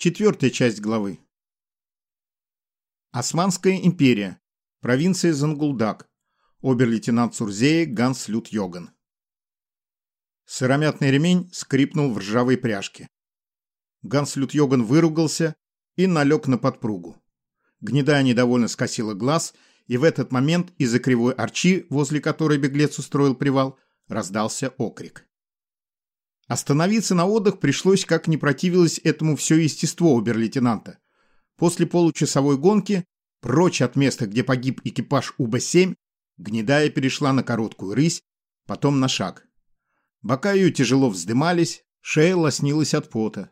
Четвертая часть главы. Османская империя. Провинция Зангулдак. Обер-лейтенант Сурзея Ганс Лют Йоган. Сыромятный ремень скрипнул в ржавой пряжке. Ганс Лют Йоган выругался и налег на подпругу. Гнедая недовольно скосила глаз, и в этот момент из-за кривой арчи, возле которой беглец устроил привал, раздался окрик. Остановиться на отдых пришлось, как не противилось этому все естество обер-лейтенанта. После получасовой гонки, прочь от места, где погиб экипаж УБ-7, гнедая перешла на короткую рысь, потом на шаг. Бока ее тяжело вздымались, шея лоснилась от пота.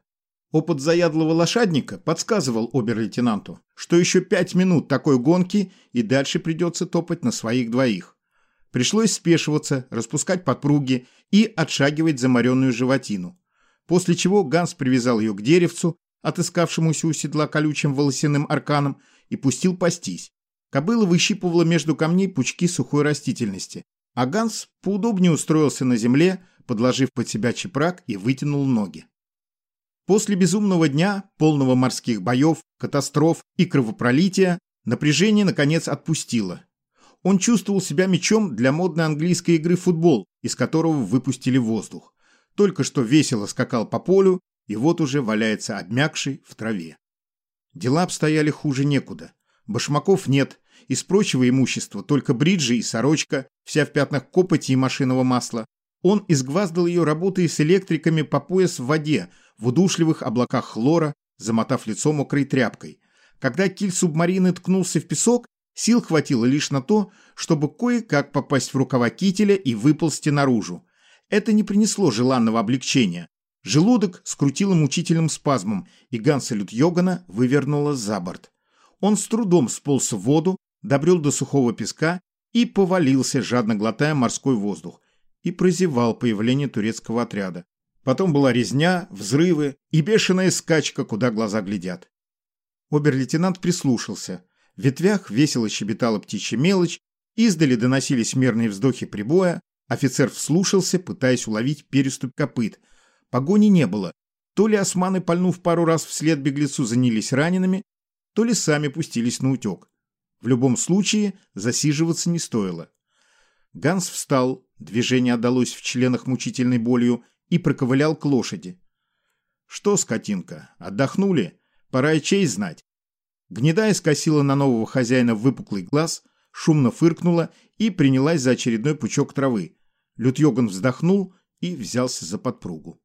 Опыт заядлого лошадника подсказывал обер-лейтенанту, что еще пять минут такой гонки и дальше придется топать на своих двоих. Пришлось спешиваться, распускать подпруги и отшагивать замаренную животину. После чего Ганс привязал ее к деревцу, отыскавшемуся у седла колючим волосяным арканом, и пустил пастись. Кобыла выщипывала между камней пучки сухой растительности, а Ганс поудобнее устроился на земле, подложив под себя чепрак и вытянул ноги. После безумного дня, полного морских боев, катастроф и кровопролития, напряжение наконец отпустило, он чувствовал себя мячом для модной английской игры футбол, из которого выпустили воздух. Только что весело скакал по полю, и вот уже валяется обмякший в траве. Дела обстояли хуже некуда. Башмаков нет, из прочего имущества только бриджи и сорочка, вся в пятнах копоти и машинного масла. Он изгваздал ее, работая с электриками по пояс в воде, в удушливых облаках хлора, замотав лицо мокрой тряпкой. Когда киль субмарины ткнулся в песок, Сил хватило лишь на то, чтобы кое-как попасть в рукава кителя и выползти наружу. Это не принесло желанного облегчения. Желудок скрутило мучительным спазмом, и Ганса Лютьогана вывернуло за борт. Он с трудом сполз в воду, добрел до сухого песка и повалился, жадно глотая морской воздух, и прозевал появление турецкого отряда. Потом была резня, взрывы и бешеная скачка, куда глаза глядят. Обер-лейтенант прислушался – ветвях весело щебетала птичья мелочь, издали доносились мерные вздохи прибоя, офицер вслушался, пытаясь уловить переступ копыт. Погони не было. То ли османы, пальнув пару раз вслед беглецу, занялись ранеными, то ли сами пустились на утек. В любом случае, засиживаться не стоило. Ганс встал, движение отдалось в членах мучительной болью, и проковылял к лошади. «Что, скотинка, отдохнули? Пора и честь знать. Гнедая скосила на нового хозяина выпуклый глаз, шумно фыркнула и принялась за очередной пучок травы. Лютьоган вздохнул и взялся за подпругу.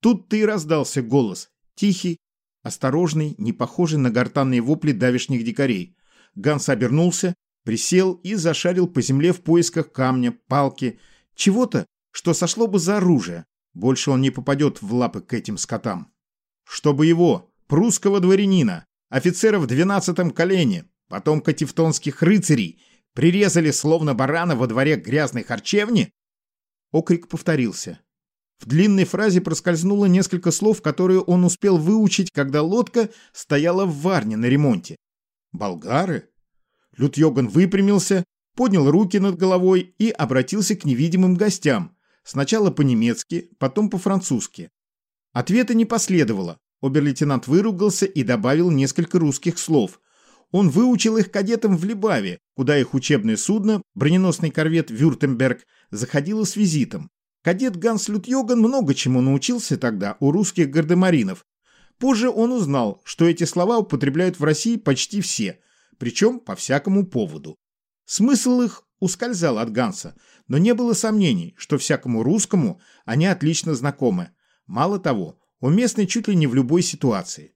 Тут-то и раздался голос, тихий, осторожный, не похожий на гортанные вопли давишних дикарей. Ганс обернулся, присел и зашарил по земле в поисках камня, палки, чего-то, что сошло бы за оружие. Больше он не попадет в лапы к этим скотам. Чтобы его, прусского дворянина, Офицеров в двенадцатом колене, потомка тевтонских рыцарей, прирезали словно барана во дворе грязной харчевни? Окрик повторился. В длинной фразе проскользнуло несколько слов, которые он успел выучить, когда лодка стояла в варне на ремонте. «Болгары?» Лютьоган выпрямился, поднял руки над головой и обратился к невидимым гостям. Сначала по-немецки, потом по-французски. Ответа не последовало. Обер-лейтенант выругался и добавил несколько русских слов. Он выучил их кадетам в Либаве, куда их учебное судно, броненосный корвет «Вюртемберг», заходило с визитом. Кадет Ганс Лютьоган много чему научился тогда у русских гардемаринов. Позже он узнал, что эти слова употребляют в России почти все, причем по всякому поводу. Смысл их ускользал от Ганса, но не было сомнений, что всякому русскому они отлично знакомы. Мало того, уместны чуть ли не в любой ситуации.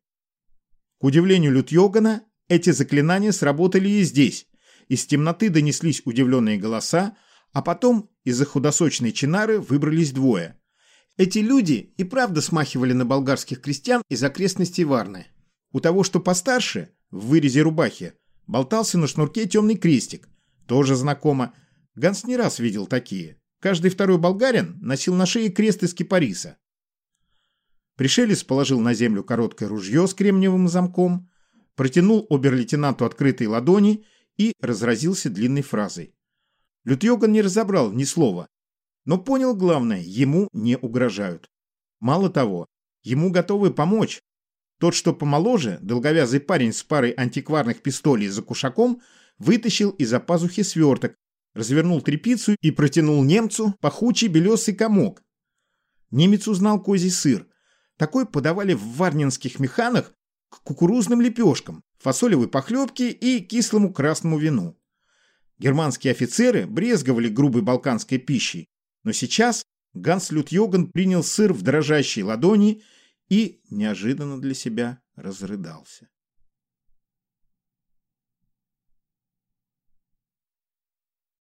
К удивлению Лютьогана, эти заклинания сработали и здесь. Из темноты донеслись удивленные голоса, а потом из-за худосочной чинары выбрались двое. Эти люди и правда смахивали на болгарских крестьян из окрестностей Варны. У того, что постарше, в вырезе рубахи, болтался на шнурке темный крестик. Тоже знакомо. Ганс не раз видел такие. Каждый второй болгарин носил на шее крест из кипариса. Пришелец положил на землю короткое ружье с кремниевым замком, протянул обер-лейтенанту открытые ладони и разразился длинной фразой. Лютьоган не разобрал ни слова, но понял главное, ему не угрожают. Мало того, ему готовы помочь. Тот, что помоложе, долговязый парень с парой антикварных пистолей за кушаком, вытащил из-за пазухи сверток, развернул трепицу и протянул немцу пахучий белесый комок. Немец узнал козий сыр. Такой подавали в варнинских механах к кукурузным лепешкам, фасолевой похлебке и кислому красному вину. Германские офицеры брезговали грубой балканской пищей, но сейчас Ганс Лютьоган принял сыр в дрожащей ладони и неожиданно для себя разрыдался.